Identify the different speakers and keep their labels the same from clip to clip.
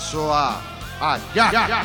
Speaker 1: 说啊，啊，呀呀呀。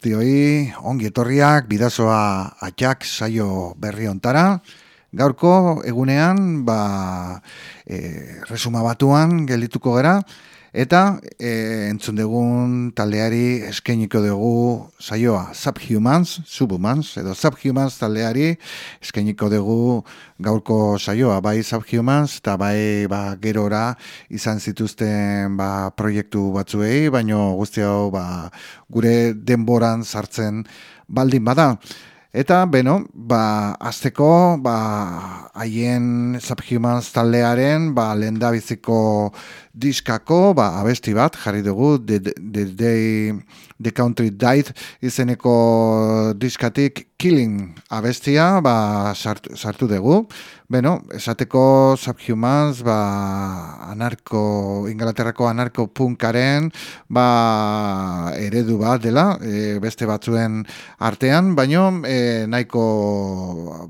Speaker 1: Guztioi, ongi etorriak, bidazoa atxak saio berri ontara. Gaurko egunean, ba, e, resuma batuan geldituko gera, eta e, entzun dugun taldeari eskainiko dugu saioa Subhumans, Subhumans, edo Subhumans taldeari eskainiko dugu gaurko saioa, bai Subhumans, eta bai ba, gerora izan zituzten ba, proiektu batzuei, baino guzti hau ba, gure denboran sartzen baldin bada. Eta, beno, ba, azteko, ba, haien Subhumans taldearen, ba, lehen diskako, ba, abesti bat, jarri dugu, The, the Day The Country Died izeneko diskatik Killing abestia, ba, sartu, sartu dugu. Beno, esateko Subhumans, ba, anarko, Inglaterrako anarko punkaren, ba, eredu bat dela, e, beste batzuen artean, baino, e, nahiko,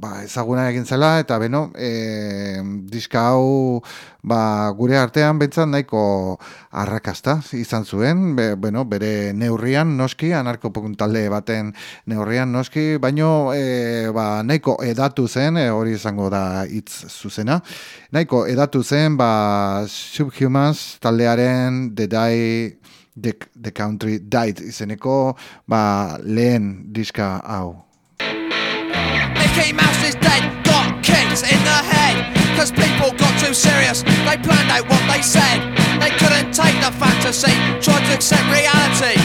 Speaker 1: ba, ezaguna egin zela, eta beno, e, diska hau, ba, gure artean bentzan nahiko arrakasta izan zuen, Be, bueno, bere neurrian noski, anarko talde baten neurrian noski, baino e, ba, nahiko edatu zen, e, hori izango da hitz zuzena, nahiko edatu zen ba, Subhumans taldearen The Die The, the Country Died izeneko ba, lehen diska hau. Cause people got too serious, they planned out what they said. They couldn't take the fantasy, tried to accept reality,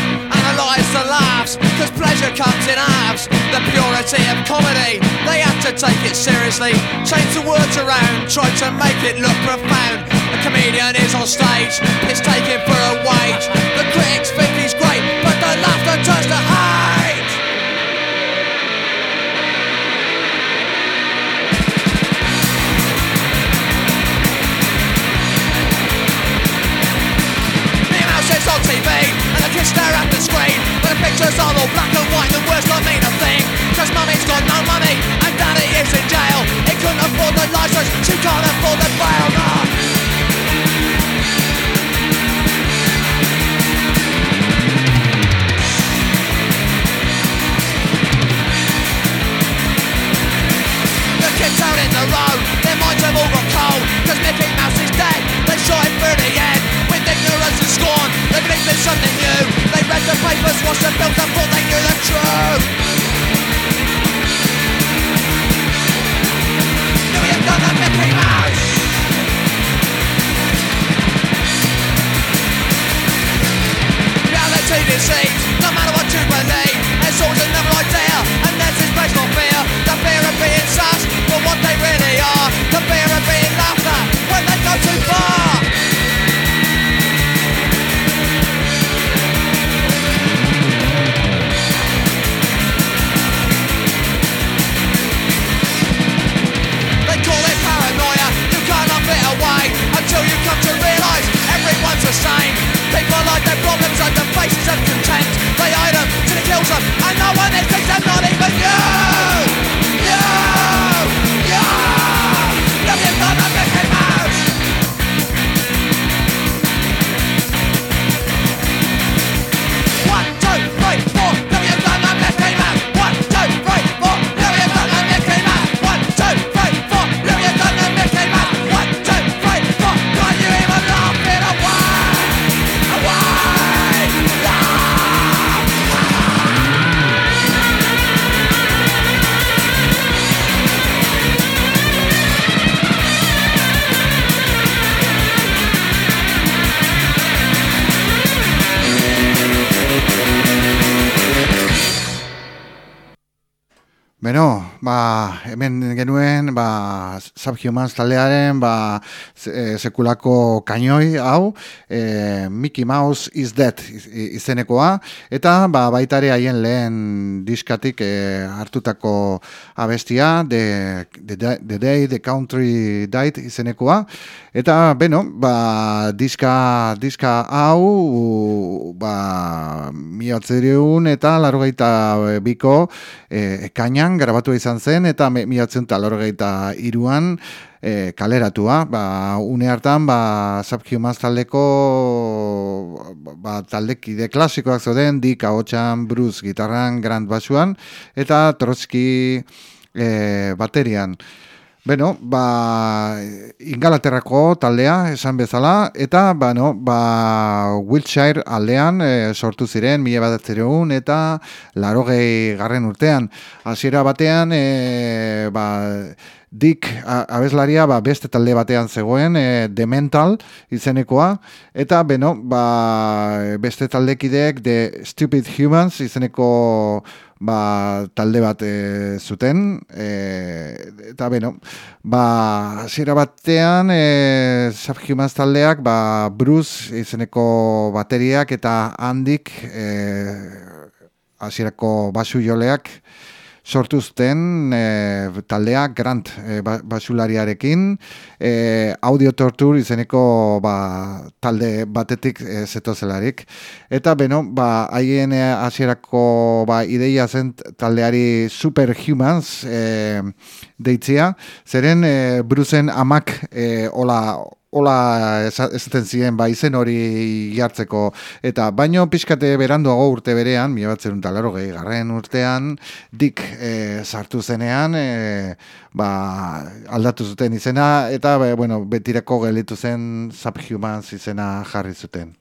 Speaker 1: analyse the laughs, cause pleasure comes in halves. The purity of comedy, they have to take it seriously. Change the words around, try to make it look profound. A comedian is on stage, is taken for a wage. The critics think he's great, but the laughter turns to hate. TV And the stare at pictures are all black and white The words don't mean a thing. Cause mummy's got no money And daddy is in jail. He couldn't afford the license She can't afford the bail. The kids out in the road Their minds have all got cold Cause Mickey Mouse is dead They shot him through the head
Speaker 2: ignorance and scorn They believed in something new. They read the papers, watched the films and thought they knew the truth. Knew you'd done the Reality no matter what you believe It's idea, and personal fear. The fear of being sus for what they really are. The fear of being laughed
Speaker 1: Subhumans taldearen, ba, eh, sekulako kainoi, hau, e, Mickey Mouse is Dead iz- izenekoa, eta ba, baitare haien lehen diskatik e, hartutako abestia, the, the, the Day the Country Died izenekoa, eta, beno, ba, diska, diska hau, ba, miatzereun eta larrogeita biko e, ekainan grabatu izan zen, eta miatzen eta larrogeita iruan e, kaleratua. Ba, une hartan, ba, Subhumans taldeko ba, taldekide klasikoak zoden, Dick Ahotsan, Bruce gitarran, Grant basuan, eta Trotsky e, baterian. Beno, ba, Ingalaterrako taldea esan bezala, eta ba, no, ba, Wiltshire aldean e, sortu ziren, mila badatzereun eta larogei garren urtean. Hasiera batean, e, ba, Dick abeslaria ba, beste talde batean zegoen, e, The Mental izenekoa, eta beno, ba, beste taldekideek The Stupid Humans izeneko ba, talde bat e, zuten, e, eta beno, ba, hasiera batean e, Subhumans taldeak ba, Bruce izeneko bateriak eta handik e, hasierako basu joleak sortu zuten e, taldea Grant e, ba- basulariarekin e, audio tortur izeneko ba, talde batetik e, zetozelarik. Eta beno, ba, haien e, hasierako ba, ideia zen taldeari Superhumans e, deitzea, zeren e, Brucen amak e, ola Ola esa- esaten ziren ba izen hori jartzeko eta baino pixkate beranduago urte berean, mila bat zerun talaro garren urtean, dik e, sartu zenean, e, ba, aldatu zuten izena, eta be, bueno, betirako gelitu zen Subhumans izena jarri zuten.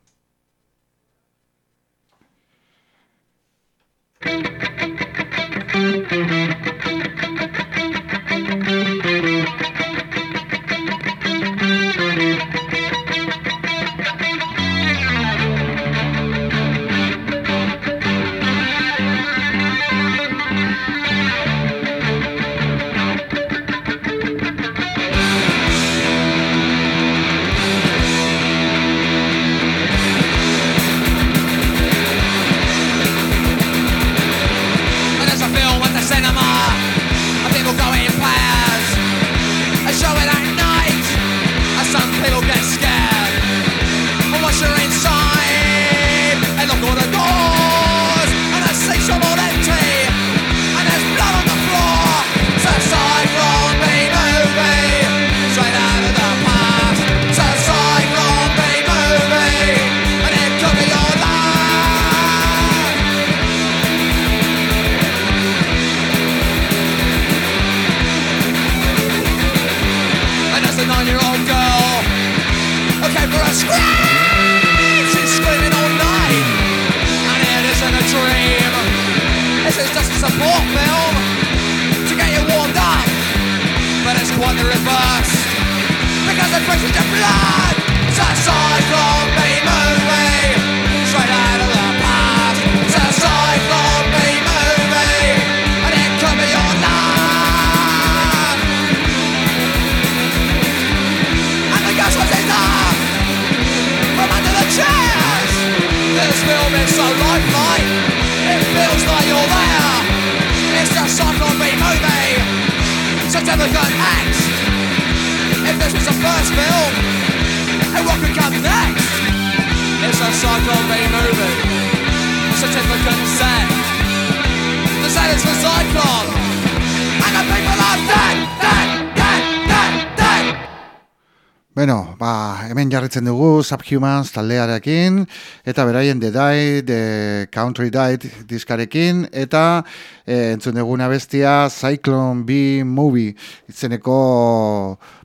Speaker 1: Subhumans taldearekin, eta beraien The Die, The Country Died diskarekin, eta e, entzun duguna bestia Cyclone B Movie, itzeneko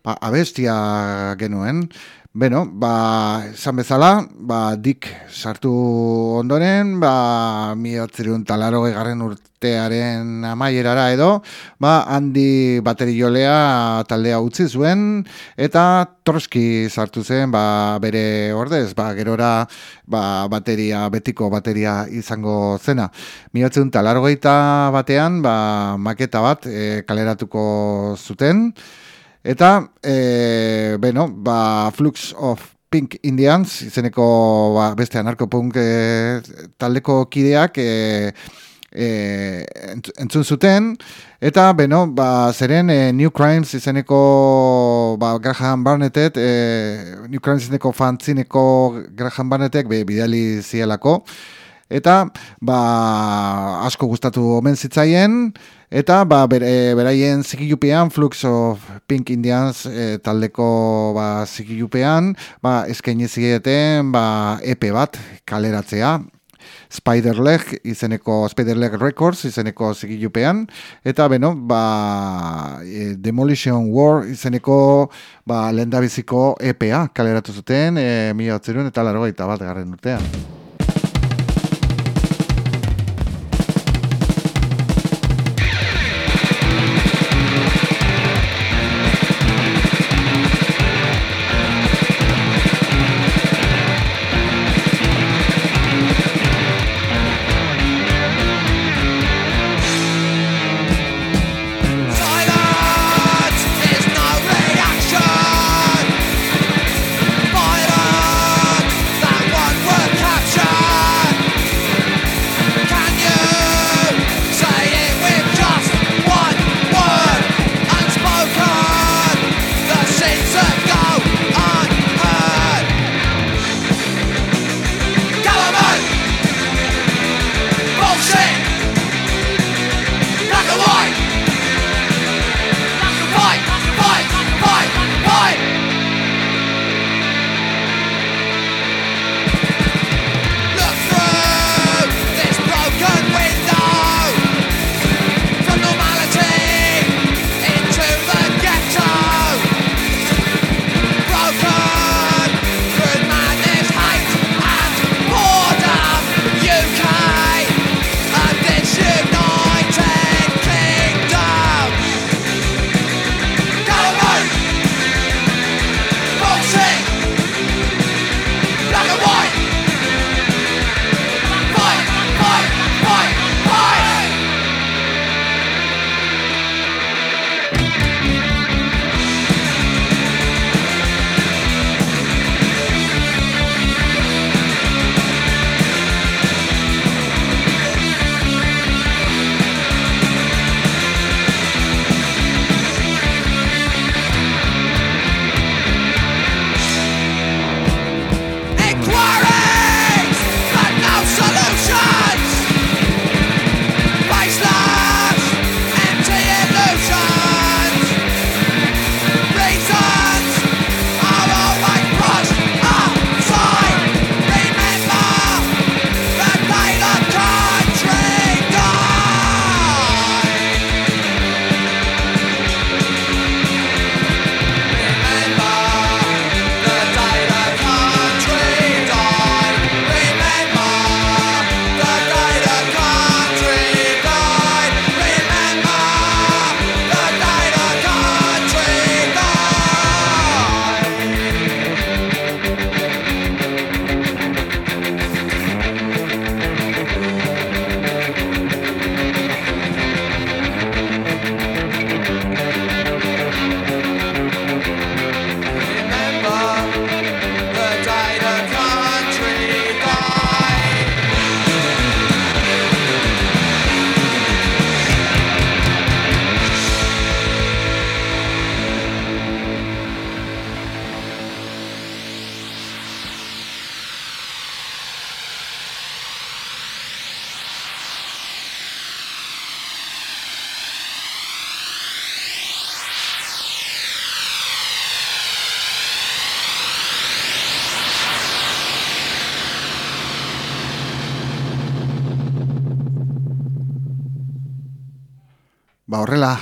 Speaker 1: ba, abestia genuen. Beno, ba, esan bezala, ba, dik sartu ondoren, ba, miotzerun talaro egarren urtearen amaierara edo, ba, handi bateri jolea taldea utzi zuen, eta Troski sartu zen, ba, bere ordez, ba, gerora, ba, bateria, betiko bateria izango zena. Miotzerun talaro batean, ba, maketa bat e, kaleratuko zuten, Eta, e, bueno, ba, Flux of Pink Indians, izeneko ba, beste anarkopunk e, taldeko kideak e, e, entzun zuten, eta, bueno, ba, zeren e, New Crimes izeneko ba, Graham Barnettet, e, New Crimes izeneko fantzineko Graham Barnettek be, bidali zielako, eta ba, asko gustatu omen zitzaien, Eta ba, bere, beraien zikilupean, Flux of Pink Indians e, taldeko ba, zikilupean, ba, eskaini zieten ba, EP bat kaleratzea. Spiderleg izeneko Spiderleg Records izeneko zikilupean eta beno ba e, Demolition War izeneko ba lendabiziko EPA kaleratu zuten e, 1900 eta 81 garren urtean.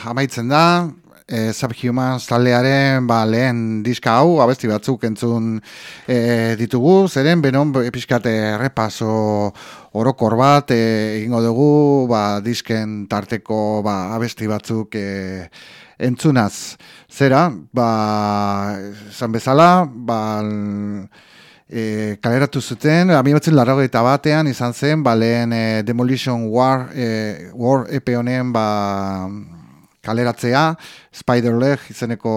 Speaker 1: Amaitzen da, e, Subhumans taldearen ba, lehen diska hau, abesti batzuk entzun e, ditugu, zeren benon episkate repaso orokor bat e, egingo dugu ba, disken tarteko ba, abesti batzuk e, entzunaz. Zera, ba, zan bezala, ba, e, kaleratu zuten, ami batzen larragoita batean izan zen, ba, lehen e, Demolition War, e, War EP honen ba, kaleratzea, Spider-Leg izeneko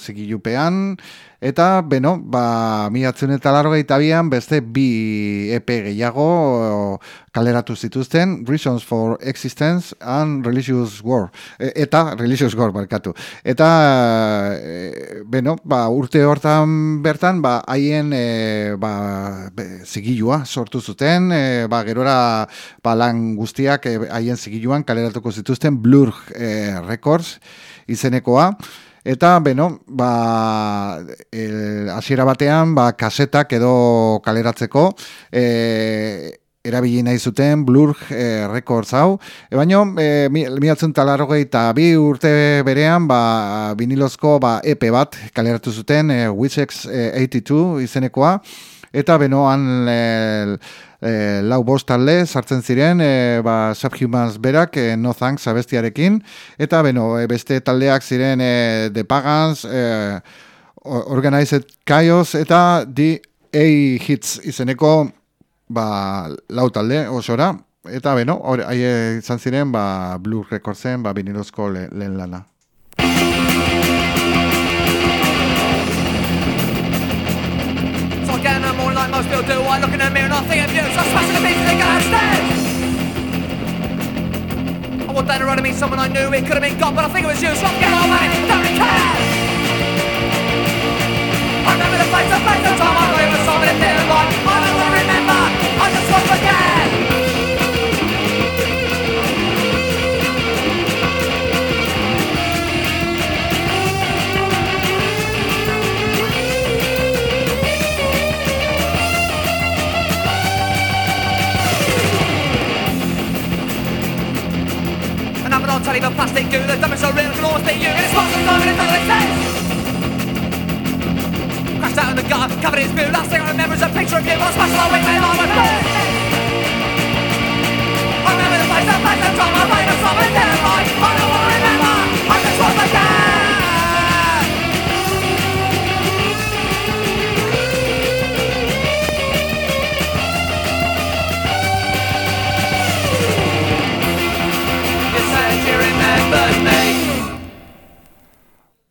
Speaker 1: zigilupean, eta, beno, ba, miatzen eta largo bian, beste bi EP gehiago kaleratu zituzten, Reasons for Existence and Religious War, e, eta Religious War, barkatu. Eta, e, beno, ba, urte hortan bertan, ba, haien e, ba, zigilua sortu zuten, e, ba, gerora ba, lan guztiak e, haien zigiluan kaleratuko zituzten Blur e, Records, izenekoa. Eta, beno, ba, hasiera batean, ba, kasetak edo kaleratzeko, e, erabili nahi zuten Blur e, Records hau. E, baino, e, miatzen talarrogei eta bi urte berean, ba, vinilozko ba, EP bat kaleratu zuten, e, Witchex 82 izenekoa. Eta, beno, han... E, e, lau bost talde sartzen ziren e, ba, Subhumans berak e, No Thanks abestiarekin. Eta beno, beste taldeak ziren e, The Pagans e, Organized Chaos eta The A Hits izeneko ba, lau talde osora. Eta beno, haie izan ziren ba, Blue Recordsen ba, binilozko lehen lana
Speaker 2: people do. I look in the mirror and I think of you. So I smash the pieces and go downstairs. I want that to me someone I knew. It could have been God, but I think it was you. So I'm getting away. Don't care. I remember the place, the place, the time I I'll tell you plastic goo The is so real, can always be you And it's lots of time and it doesn't Crashed out in the gutter, covered in spew Last thing I remember is a picture of you. On a special wait, man, on my face I remember the place, the place, the time I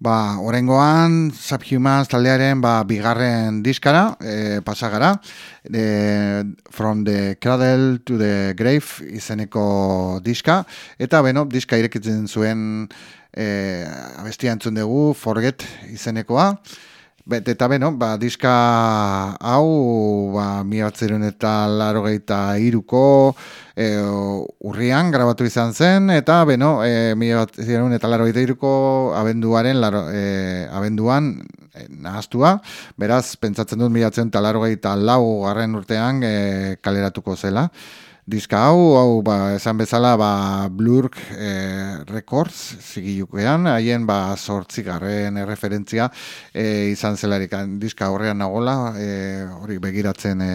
Speaker 1: Ba, orengoan, Subhumans taldearen ba, bigarren diskara, e, pasagara, e, From the Cradle to the Grave izeneko diska, eta beno, diska irekitzen zuen e, abestia entzun dugu, Forget izenekoa, Bet, eta beno, ba, diska hau, ba, mi batzerun eta laro gehieta iruko e, urrian grabatu izan zen, eta beno, e, mi batzerun eta laro gehieta iruko abenduaren, laro, e, abenduan e, nahaztua, beraz, pentsatzen dut mi batzerun eta laro gehieta lau garren urtean e, kaleratuko zela diska hau, hau ba, esan bezala ba, Blurk e, Records zigilukean, haien ba, sortzigarren referentzia e, izan zelarik diska horrean nagola, e, hori begiratzen e,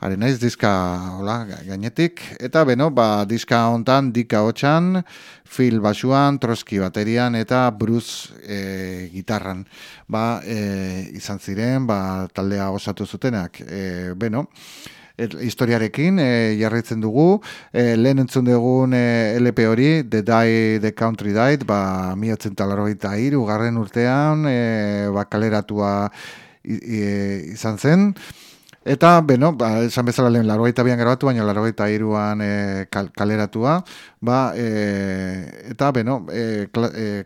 Speaker 1: are naiz diska hola, gainetik, eta beno, ba, diska hontan dika hotxan, Phil basuan, Troski baterian eta Bruce e, gitarran. Ba, e, izan ziren, ba, taldea osatu zutenak. E, beno, historiarekin e, jarraitzen dugu. E, lehen entzun dugun e, LP hori, The Die, The Country Died, ba, miatzen talarroita iru, garren urtean, e, ba, kaleratua izan zen. Eta, beno, ba, esan bezala lehen largoita bian grabatu, baina largoita iruan e, kaleratua. Ba, e, eta, beno, e, e,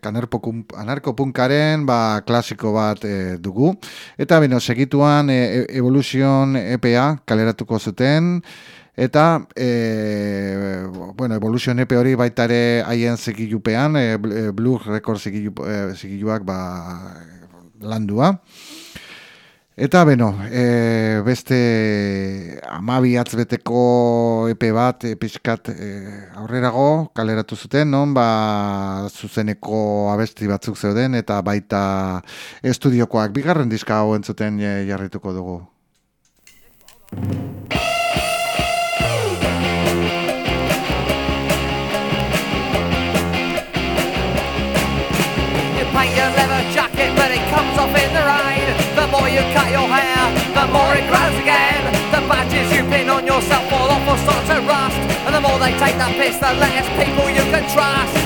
Speaker 1: anarkopunkaren ba, klasiko bat e, dugu. Eta, beno, segituan e, Evolution EPA kaleratuko zuten. Eta, e, bueno, Evolution EP hori baitare haien zekilupean, e, Blue Record zekiluak ba, landua. Eta beno, e, beste amabi atzbeteko epe bat, episkat e, aurrerago, kaleratu zuten, non, ba, zuzeneko abesti batzuk zeuden, eta baita estudiokoak bigarren diska hau entzuten e, jarrituko dugu.
Speaker 2: More you cut your hair, the more it grows again. The badges you pin on yourself fall off start to rust. And the more they take that piss, the less people you can trust.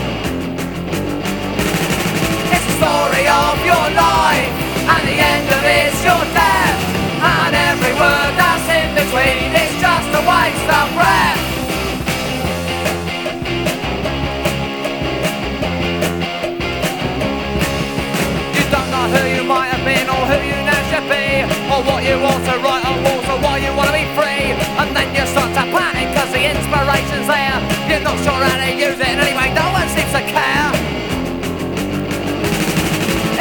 Speaker 2: It's the story of your life, and the end of it's your death. And every word that's in between is just a waste of breath. Who you might have been or who you Or what you want to write on walls Or why you want to be free? And then you start to panic Cause the inspiration's there. You're not sure how to use it Anyway, no one seems to care.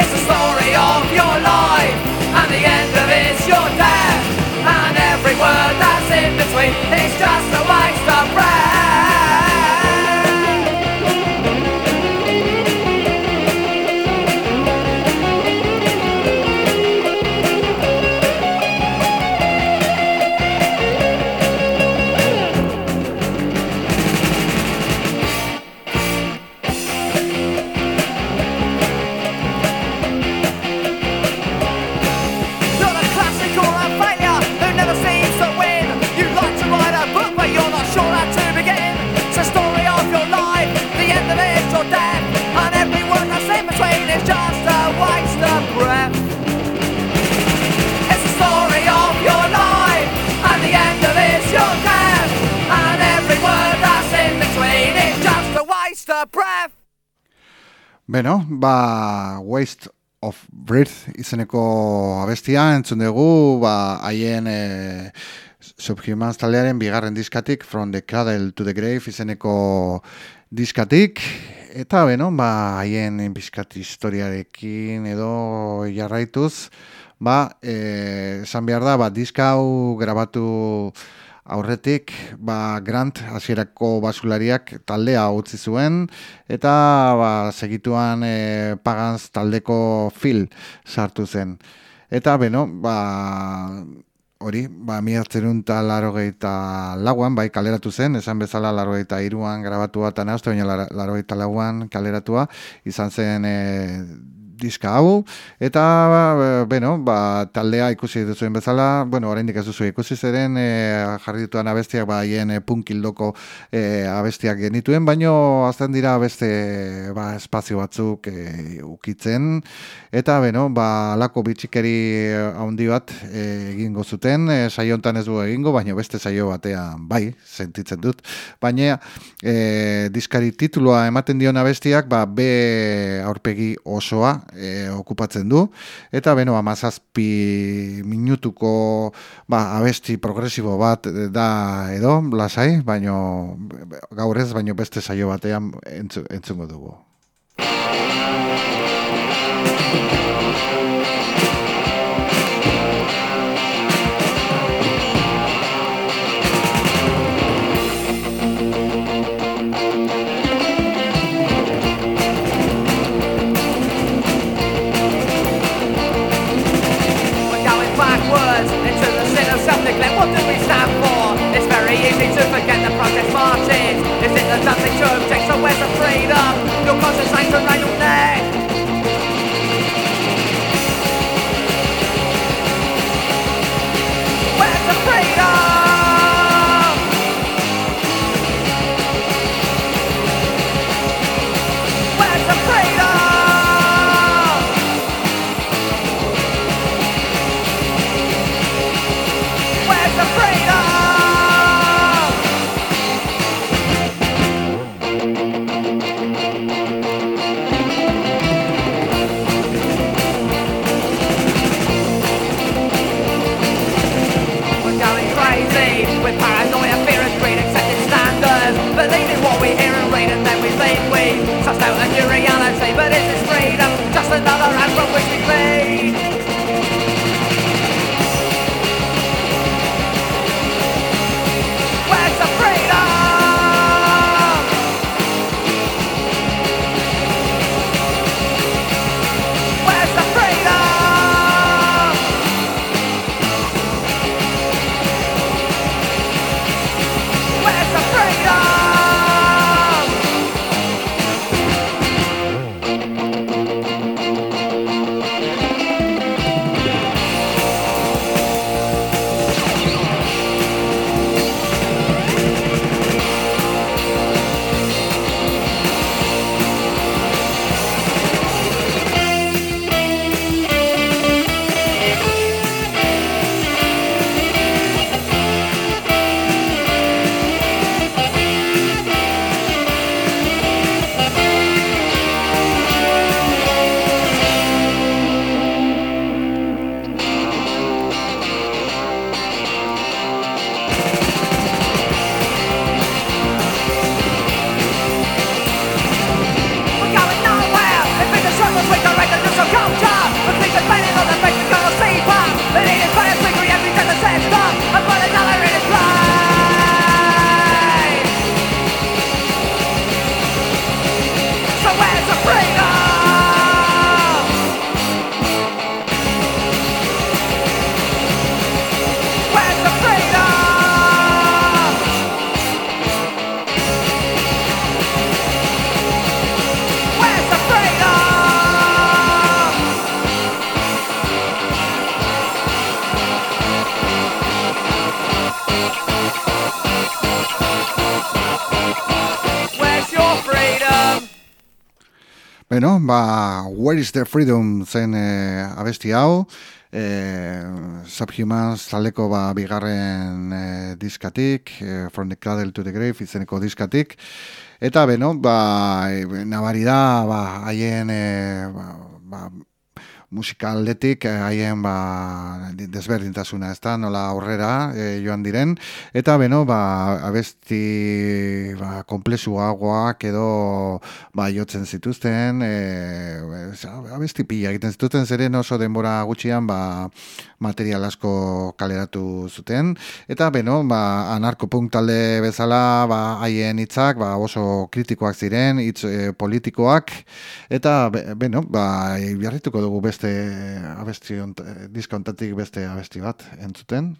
Speaker 2: It's the story of your life And the end of it's your death. And every word that's in between Is just a
Speaker 1: waste of breath izeneko abestia entzun dugu, ba, haien e, Subhumans talearen bigarren diskatik, From the Cradle to the Grave izeneko diskatik, eta beno, ba, haien bizkat historiarekin edo jarraituz, ba, e, esan behar da, ba, diska hau grabatu aurretik ba, Grant hasierako basulariak taldea utzi zuen eta ba, segituan e, Pagans taldeko fil sartu zen. Eta beno, ba, hori, ba, miartzerun eta laro lauan, bai kaleratu zen, esan bezala laro iruan grabatu bat anaztu, baina laro lauan kaleratua, izan zen e, diska hau eta ba, bueno, ba, taldea ikusi duzuen bezala, bueno, oraindik ez duzu ikusi zeren e, jarri dituan abestiak ba haien e, punkildoko e, abestiak genituen, baino azten dira beste ba, espazio batzuk e, ukitzen eta bueno, ba alako bitxikeri handi bat e, egingo zuten, e, saio ez du egingo, baino beste saio batean bai, sentitzen dut. Baina e, diskari tituloa ematen dion abestiak, ba B aurpegi osoa e, okupatzen du eta beno amazazpi minutuko ba, abesti progresibo bat da edo lasai, baino gaur ez, baino beste saio batean entzungo dugu.
Speaker 2: Is the Freedom
Speaker 1: zen e, abesti hau, e, Subhumans taleko ba, bigarren e, diskatik, e, From the Cradle to the Grave izeneko diskatik, eta beno, ba, nabari da, ba, haien, e, ba, ba, musikaldetik eh, haien ba, desberdintasuna, ez da, nola aurrera e, joan diren, eta beno, ba, abesti ba, komplezuagoak edo ba, jotzen zituzten, e, abesti pila egiten zituzten, zeren oso denbora gutxian ba, material asko kaleratu zuten, eta beno, ba, anarkopunk talde bezala ba, haien hitzak ba, oso kritikoak ziren, hitz politikoak, eta beno, ba, jarrituko dugu beste beste abesti ont, diskontatik beste abesti bat entzuten.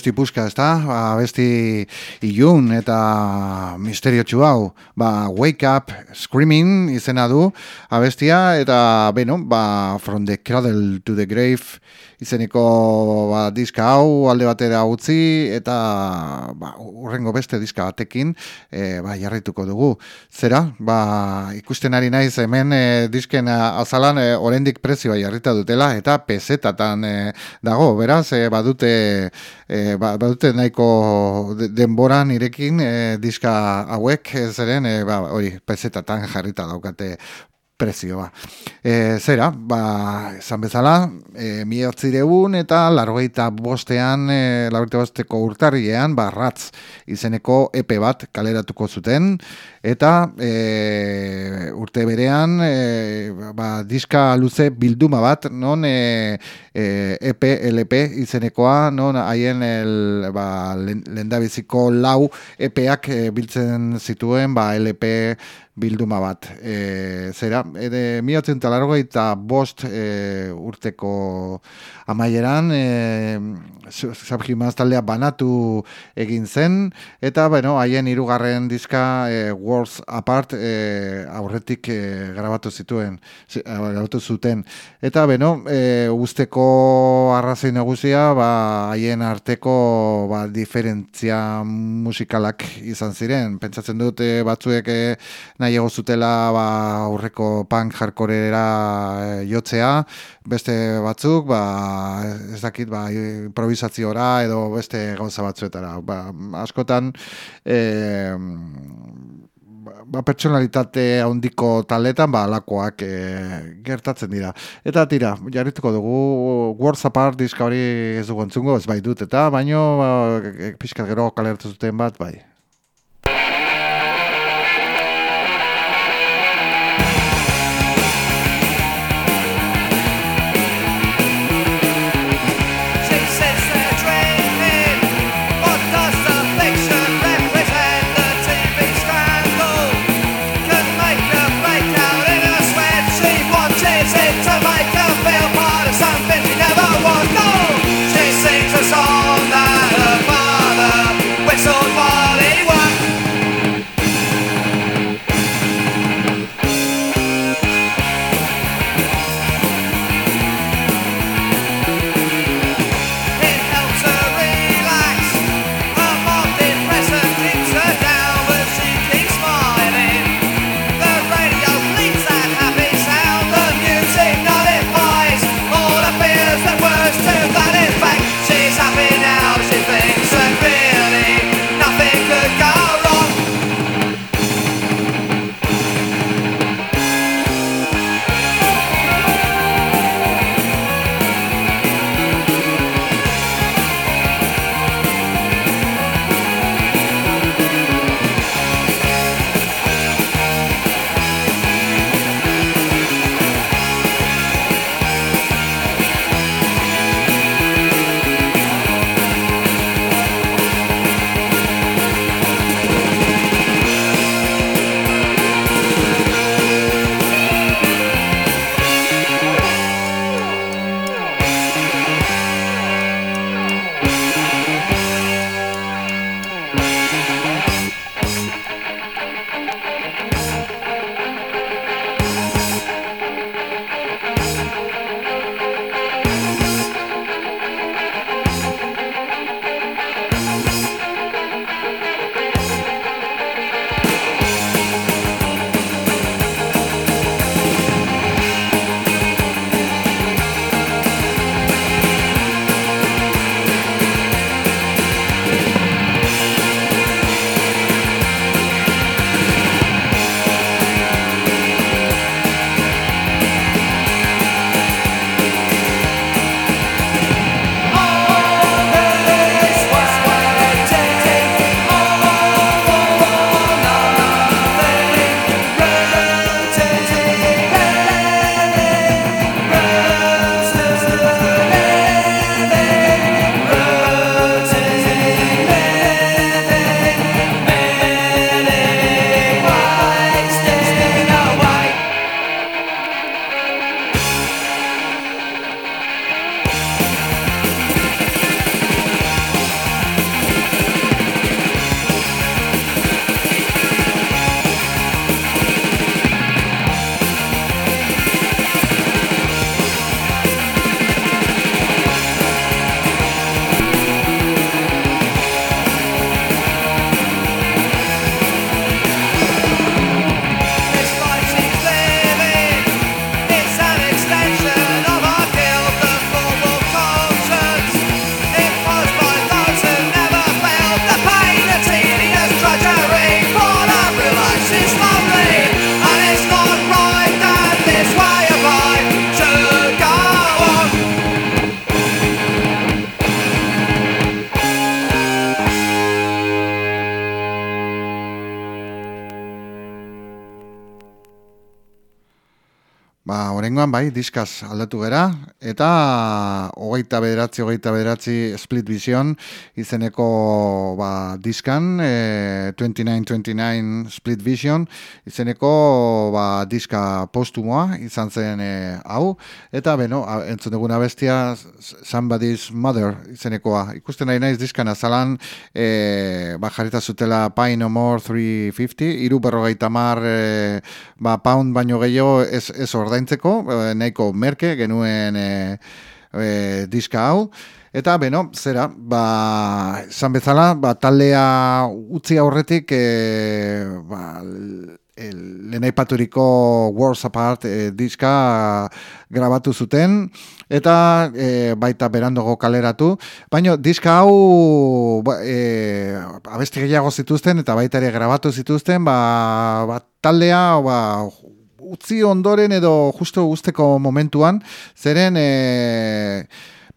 Speaker 1: Abesti puska, ez da? Ba, abesti ilun eta misterio hau. Ba, wake up, screaming izena du abestia, eta, beno, ba, from the cradle to the grave izeneko ba, diska hau alde batera utzi eta ba, urrengo beste diska batekin e, ba, jarrituko dugu. Zera, ba, ikusten ari naiz hemen e, disken azalan e, oraindik prezioa jarrita dutela eta pesetatan e, dago, beraz, e, badute, e, ba, badute nahiko denbora nirekin e, diska hauek zeren, e, ba, hori, pesetatan jarrita daukate prezioa. E, zera, ba, esan bezala, e, miotzireun eta largoita bostean, e, largoita bosteko urtarriean, ba, ratz izeneko epe bat kaleratuko zuten, eta e, urte berean, e, ba, diska luze bilduma bat, non e, e, EP, LP izenekoa, non haien el, ba, lendabiziko lau epeak e, biltzen zituen, ba, LP bilduma bat. E, zera, ede, miotzen talargo eta bost e, urteko amaieran, e, zabji taldea banatu egin zen, eta, bueno, haien irugarren diska e, Worlds Apart e, aurretik e, grabatu zituen, grabatu zuten. Eta, bueno, e, usteko arrazoi nagusia, ba, haien arteko ba, diferentzia musikalak izan ziren. Pentsatzen dute batzuek e, nahi zutela ba, aurreko punk jarkorera e, jotzea, beste batzuk, ba, ez dakit, ba, improvisaziora edo beste gauza batzuetara. Ba, askotan, e, ba, pertsonalitate handiko taletan, ba, lakoak e, gertatzen dira. Eta tira, jarrituko dugu, Words Apart diska hori ez dugu entzungo, ez bai dut, eta baino, ba, pixkat gero kalertu zuten bat, bai. Diskaz aldatu gera, eta hogeita bederatzi, hogeita bederatzi Split Vision izeneko ba, diskan, e, 29-29 Split Vision izeneko ba, diska postumoa izan zen e, hau, eta beno, entzun duguna bestia Somebody's Mother izenekoa. Ikusten nahi naiz diskan azalan e, ba, jarrita zutela Pine No More 350, iru berrogeita mar e, ba, pound baino gehiago ez, ez ordaintzeko, e, nahiko merke genuen e, e, diska hau. Eta, beno, zera, ba, esan bezala, ba, taldea utzi aurretik, e, ba, lehen aipaturiko Worlds Apart e, diska grabatu zuten, eta e, baita berandogo kaleratu, baina diska hau ba, e, abesti gehiago zituzten, eta baita ere grabatu zituzten, ba, ba, taldea, ba, utzi ondoren edo justo guzteko momentuan, zeren e,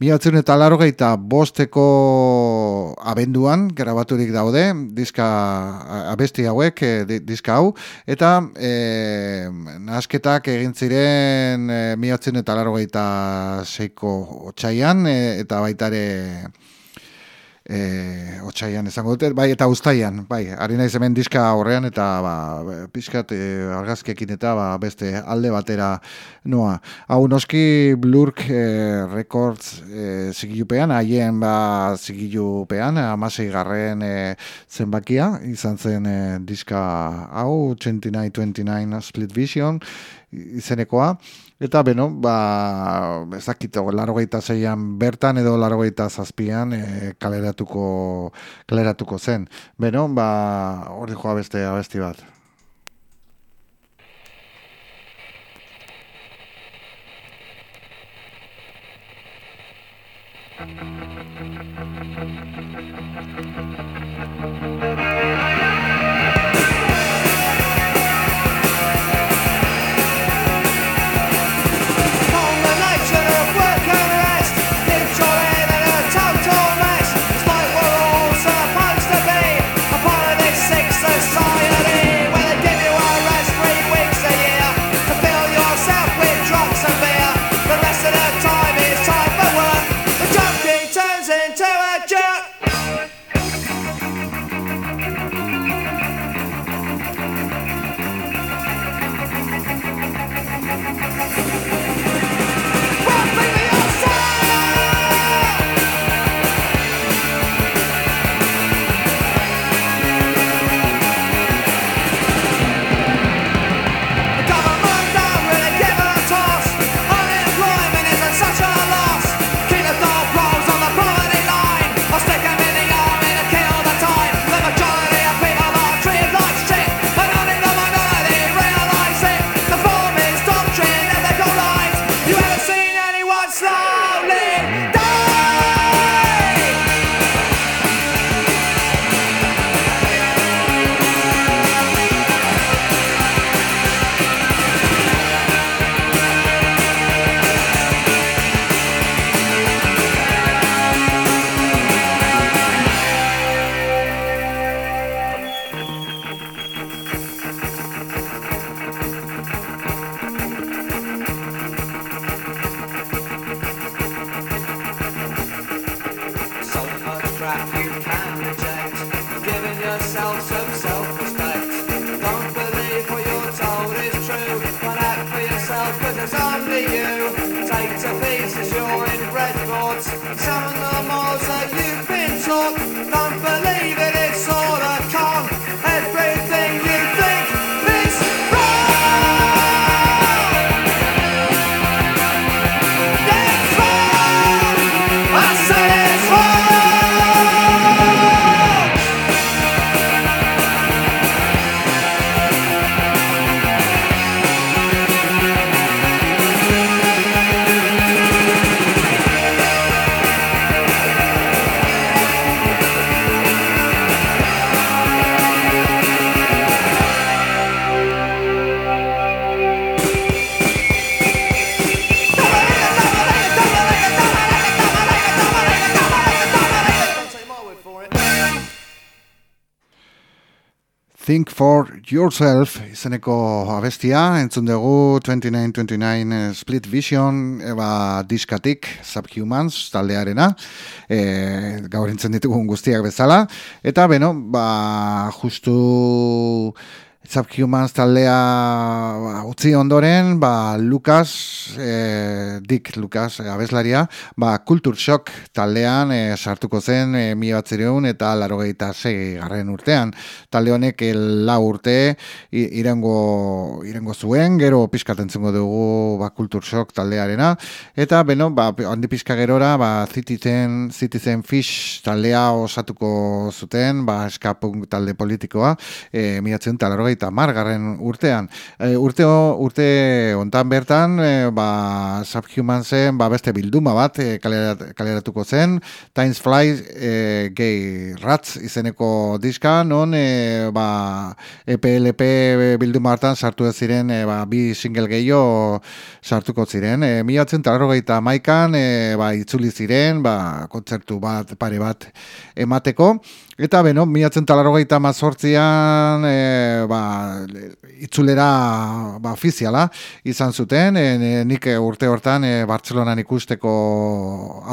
Speaker 1: Miatzen eta larrogeita bosteko abenduan, grabaturik daude, diska abesti hauek, e, diska hau, eta e, nasketak egin ziren e, miatzen eta larrogeita seiko otxaian, e, eta baitare e, otxaian izango dute, bai eta ustaian, bai, ari naiz hemen diska horrean eta ba, pizkat e, argazkekin eta ba, beste alde batera noa. Hau noski Blurk e, Records e, zigilupean, haien ba zigilupean, amasei garren e, zenbakia, izan zen e, diska hau, 29-29 Split Vision, izenekoa, Eta beno, ba, ezakito, laro zeian bertan edo laro zazpian e, kaleratuko, kaleratuko zen. Beno, ba, hori joa beste abesti bat.
Speaker 2: into
Speaker 1: yourself izeneko abestia, entzun dugu 29-29 eh, Split Vision eba diskatik Subhumans taldearena, e, gaur entzun ditugun guztiak bezala, eta beno, ba, justu Subhumans taldea ba, utzi ondoren, ba, Lucas, e, Dick Lucas, e, abeslaria, ba, Culture Shock taldean e, sartuko zen e, mi batzireun eta larogeita segi garren urtean. Talde honek la urte irengo, irengo zuen, gero pizkaten zungo dugu ba, Culture Shock taldearena, eta beno, ba, handi pizka gerora, ba, Citizen, Citizen Fish taldea osatuko zuten, ba, eskapunk talde politikoa, e, mi batzireun eta margarren urtean. E, urte, urte ontan bertan, e, ba, Subhuman zen, ba, beste bilduma bat e, kaleratuko zen, Times Fly e, Gay Rats izeneko diska, non e, ba, EPLP bilduma hartan sartu ez ziren e, ba, bi single gehiago sartuko ziren. E, Miatzen talarrogeita maikan, e, ba, itzuli ziren, ba, kontzertu bat, pare bat emateko, Eta beno, miatzen talarrogeita mazortzian, e, ba, itzulera ba, ofiziala izan zuten, e, nik urte hortan e, Bartzelonan ikusteko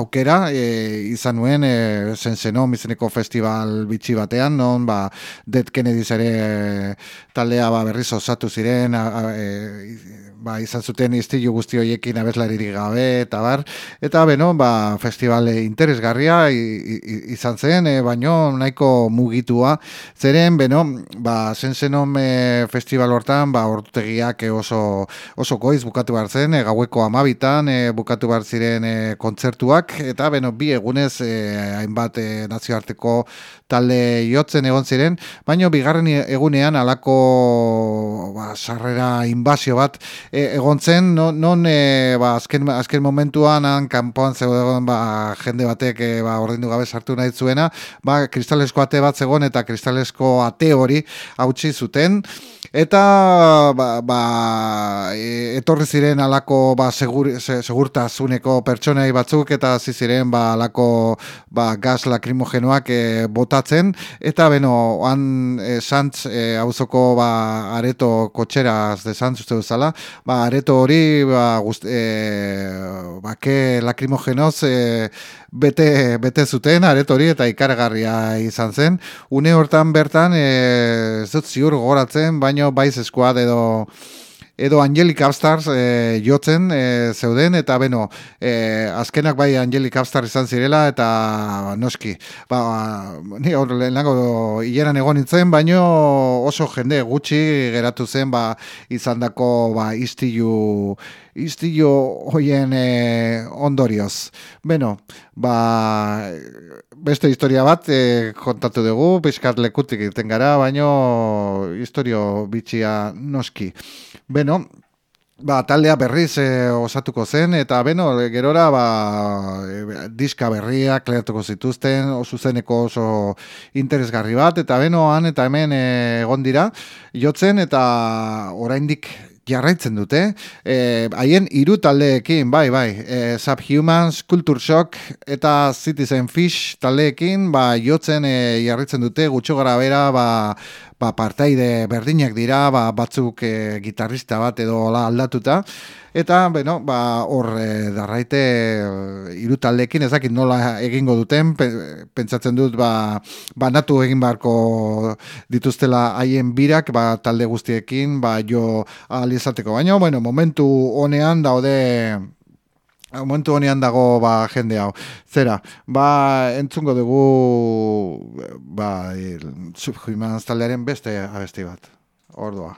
Speaker 1: aukera e, izan nuen e, zenzeno mizeneko festival bitxi batean, non ba, Dead Kennedy ere taldea ba, berriz osatu ziren, e, ba, izan zuten iztilu guzti hoiekin abeslaririk gabe, eta bar, eta beno, ba, festivale interesgarria izan zen, e, baino nahiko mugitua, zeren, beno, ba, zen zenon e, festival hortan, ba, ordutegiak oso, oso goiz bukatu behar zen, e, gaueko amabitan e, bukatu behar ziren e, kontzertuak, eta beno, bi egunez, hainbat nazioarteko talde jotzen egon ziren, baino bigarren egunean alako ba, sarrera inbazio bat e, egon zen, non e, ba, azken, azken momentuan han kanpoan zegoen ba, jende batek e, ba, ordindu gabe sartu nahi zuena, ba, kristalesko ate bat zegoen eta kristalesko ate hori hautsi zuten, Eta ba, ba, e, etorri ziren alako ba, segur, segurtasuneko pertsonei batzuk eta ziren ba, alako ba, gas lakrimogenoak e, botatzen. Eta beno, han e, santz e, hauzoko ba, areto kotxeraz de santz uste duzala, ba, areto hori ba, guzti, e, ba, ke lakrimogenoz e, bete, bete zuten areto hori eta ikaragarria izan zen. Une hortan bertan e, zut ziur goratzen, baino baiz eskuad edo edo Angelic Upstars e, jotzen e, zeuden, eta beno, e, azkenak bai Angelic Upstars izan zirela, eta noski, ba, ni hor lehenago hileran egon nintzen, baino oso jende gutxi geratu zen, ba, izan dako, ba, iztilu, iztillo hoien e, ondorioz. Beno, ba, beste historia bat e, kontatu dugu, pixkat lekutik egiten gara, baino historio bitxia noski. Beno, Ba, taldea berriz e, osatuko zen, eta beno, gerora ba, e, diska berriak lehertuko zituzten, oso zeneko oso interesgarri bat, eta beno, han eta hemen egon dira, jotzen, eta oraindik jarraitzen dute. Eh, haien hiru taldeekin, bai, bai, e, Subhumans, Culture Shock eta Citizen Fish taldeekin, ba, jotzen e, jarraitzen dute, gutxo gara bera, ba, ba, partaide berdinak dira, ba, batzuk e, gitarrista bat edo aldatuta, Eta, bueno, ba, hor e, darraite e, irutaldekin ezakit nola egingo duten, pentsatzen dut, ba, banatu egin beharko dituztela haien birak, ba, talde guztiekin, ba, jo alizateko. Baina, bueno, momentu honean daude momentu honean dago ba, jende hau. Zera, ba, entzungo dugu ba, subhuman taldearen beste abesti bat. Ordua.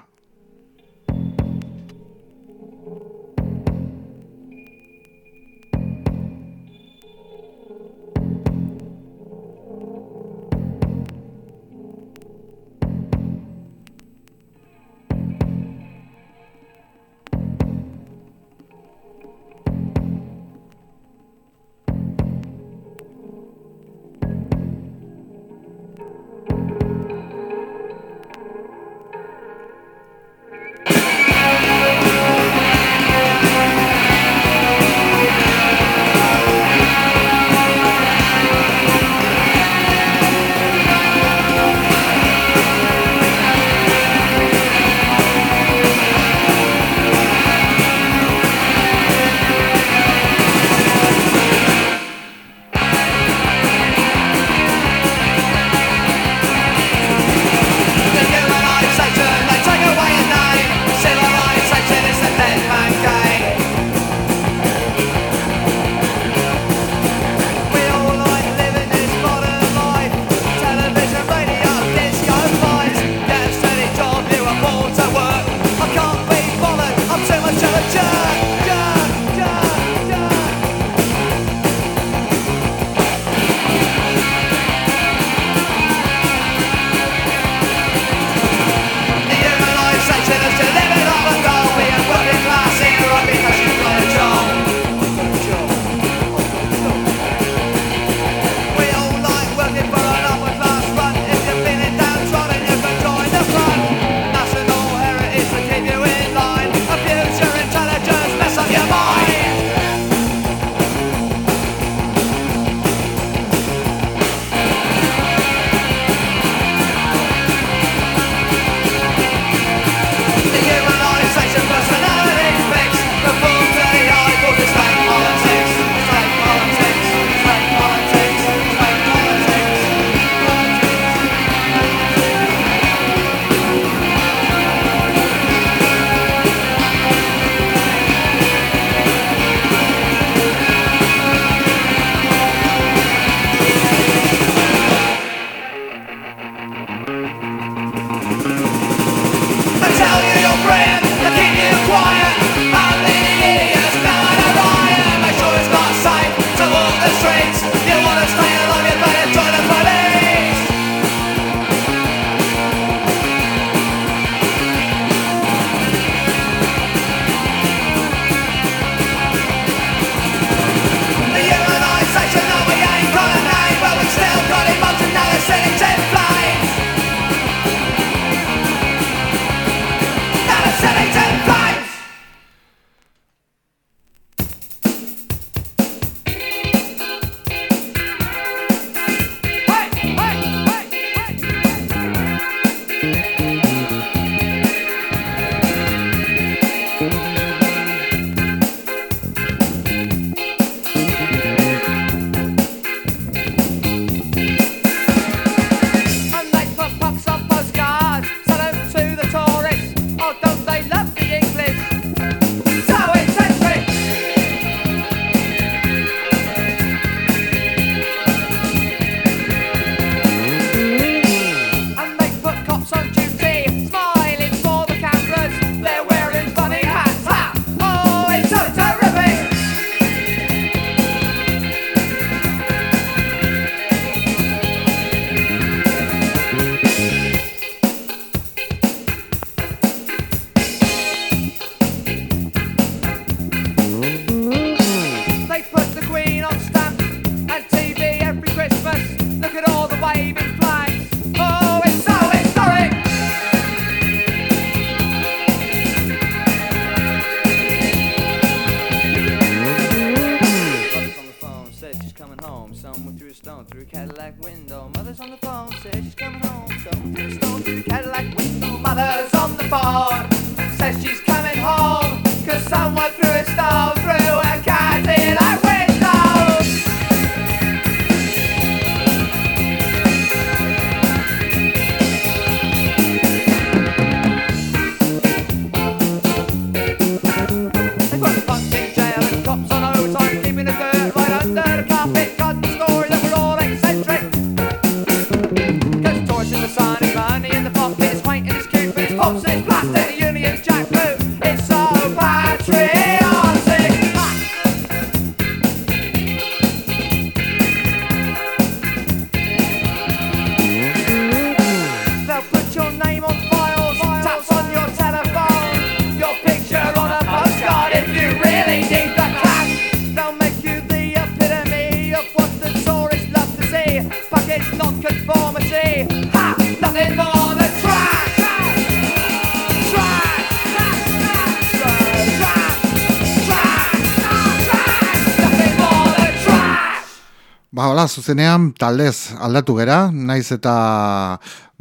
Speaker 1: Zuzenean taldez aldatu gera, naiz eta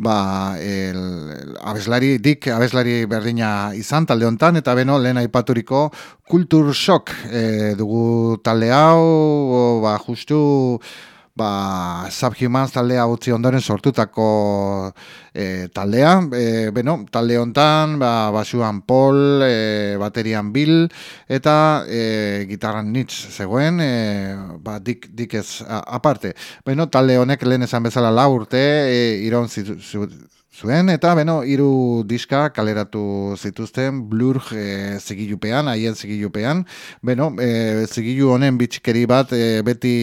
Speaker 1: ba, el, el abeslari, dik abeslari berdina izan talde hontan eta beno lehen aipaturiko kultur shock e, dugu talde hau, ba, justu ba, Subhumans taldea utzi ondoren sortutako e, taldea. E, beno, talde hontan, ba, basuan Paul, e, baterian Bill, eta e, gitarran Nitz zegoen, e, ba, dik, dik ez a, aparte. Beno, talde honek lehen esan bezala lau urte, e, iron zitu, zu, zuen, eta beno, hiru diska kaleratu zituzten Blur e, zigilupean, haien zigilupean. Beno, e, zigilu honen bitxikeri bat e, beti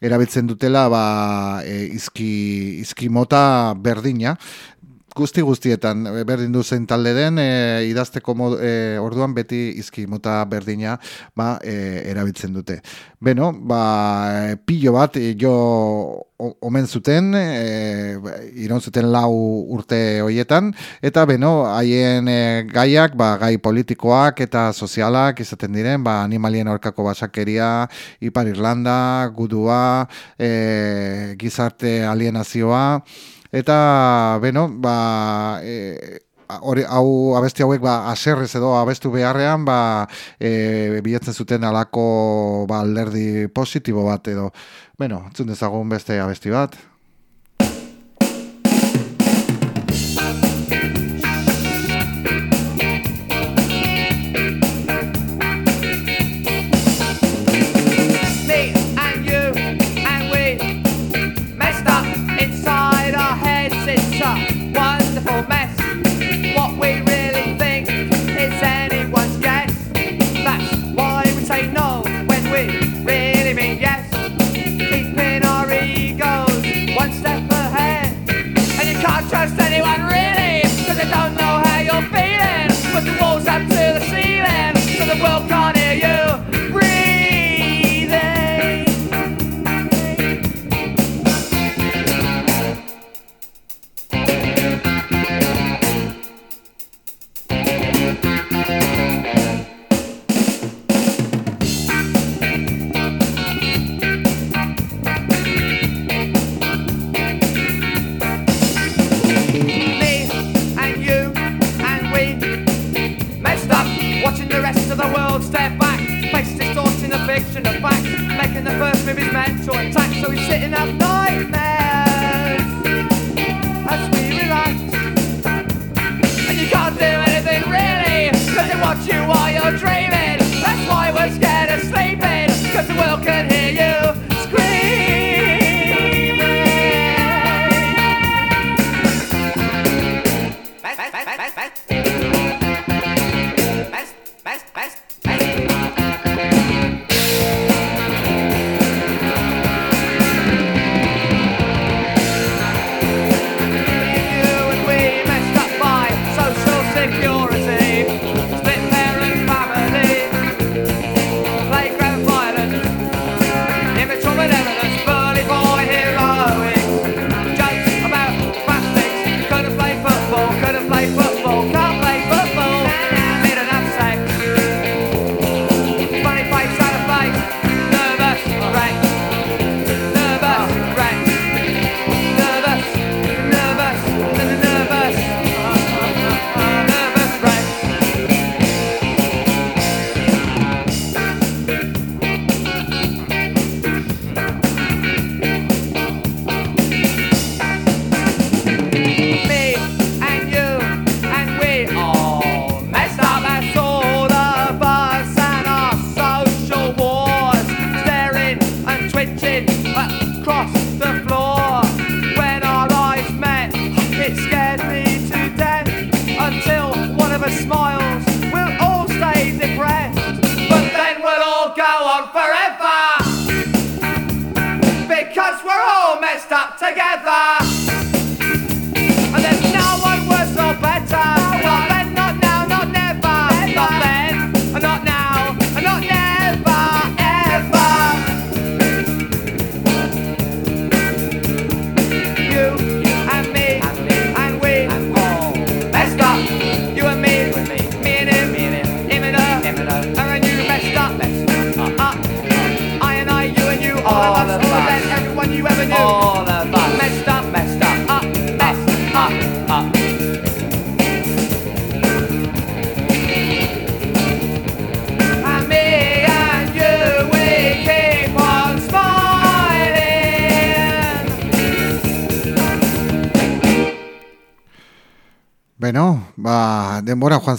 Speaker 1: erabiltzen dutela ba, e, izki, izki mota berdina, guzti guztietan e, berdin du zein talde den e, idazteko mod, e, orduan beti izki mota berdina ba, e, erabiltzen dute. Beno, ba, e, pilo bat e, jo omen zuten, e, iron zuten lau urte hoietan, eta beno, haien e, gaiak, ba, gai politikoak eta sozialak izaten diren, ba, animalien aurkako basakeria, Ipar Irlanda, gudua, e, gizarte alienazioa, Eta, beno, ba, e, hori, hau abesti hauek ba, aserrez edo abestu beharrean ba, e, bilatzen zuten alako ba, alderdi positibo bat edo. Beno, entzun dezagun beste abesti bat.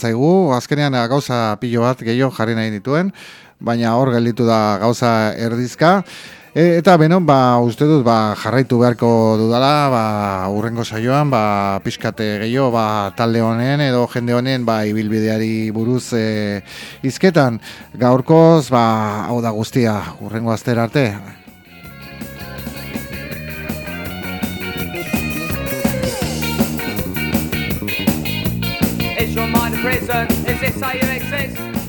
Speaker 1: Zaigu, azkenean gauza pilo bat gehiago jarri nahi dituen, baina hor gelditu da gauza erdizka. E, eta beno, ba, uste dut ba, jarraitu beharko dudala, ba, urrengo saioan, ba, pixkate gehiago ba, talde honen edo jende honen ba, ibilbideari buruz e, izketan. Gaurkoz, ba, hau da guztia, urrengo azter arte.
Speaker 2: Prison? Is this how you exist?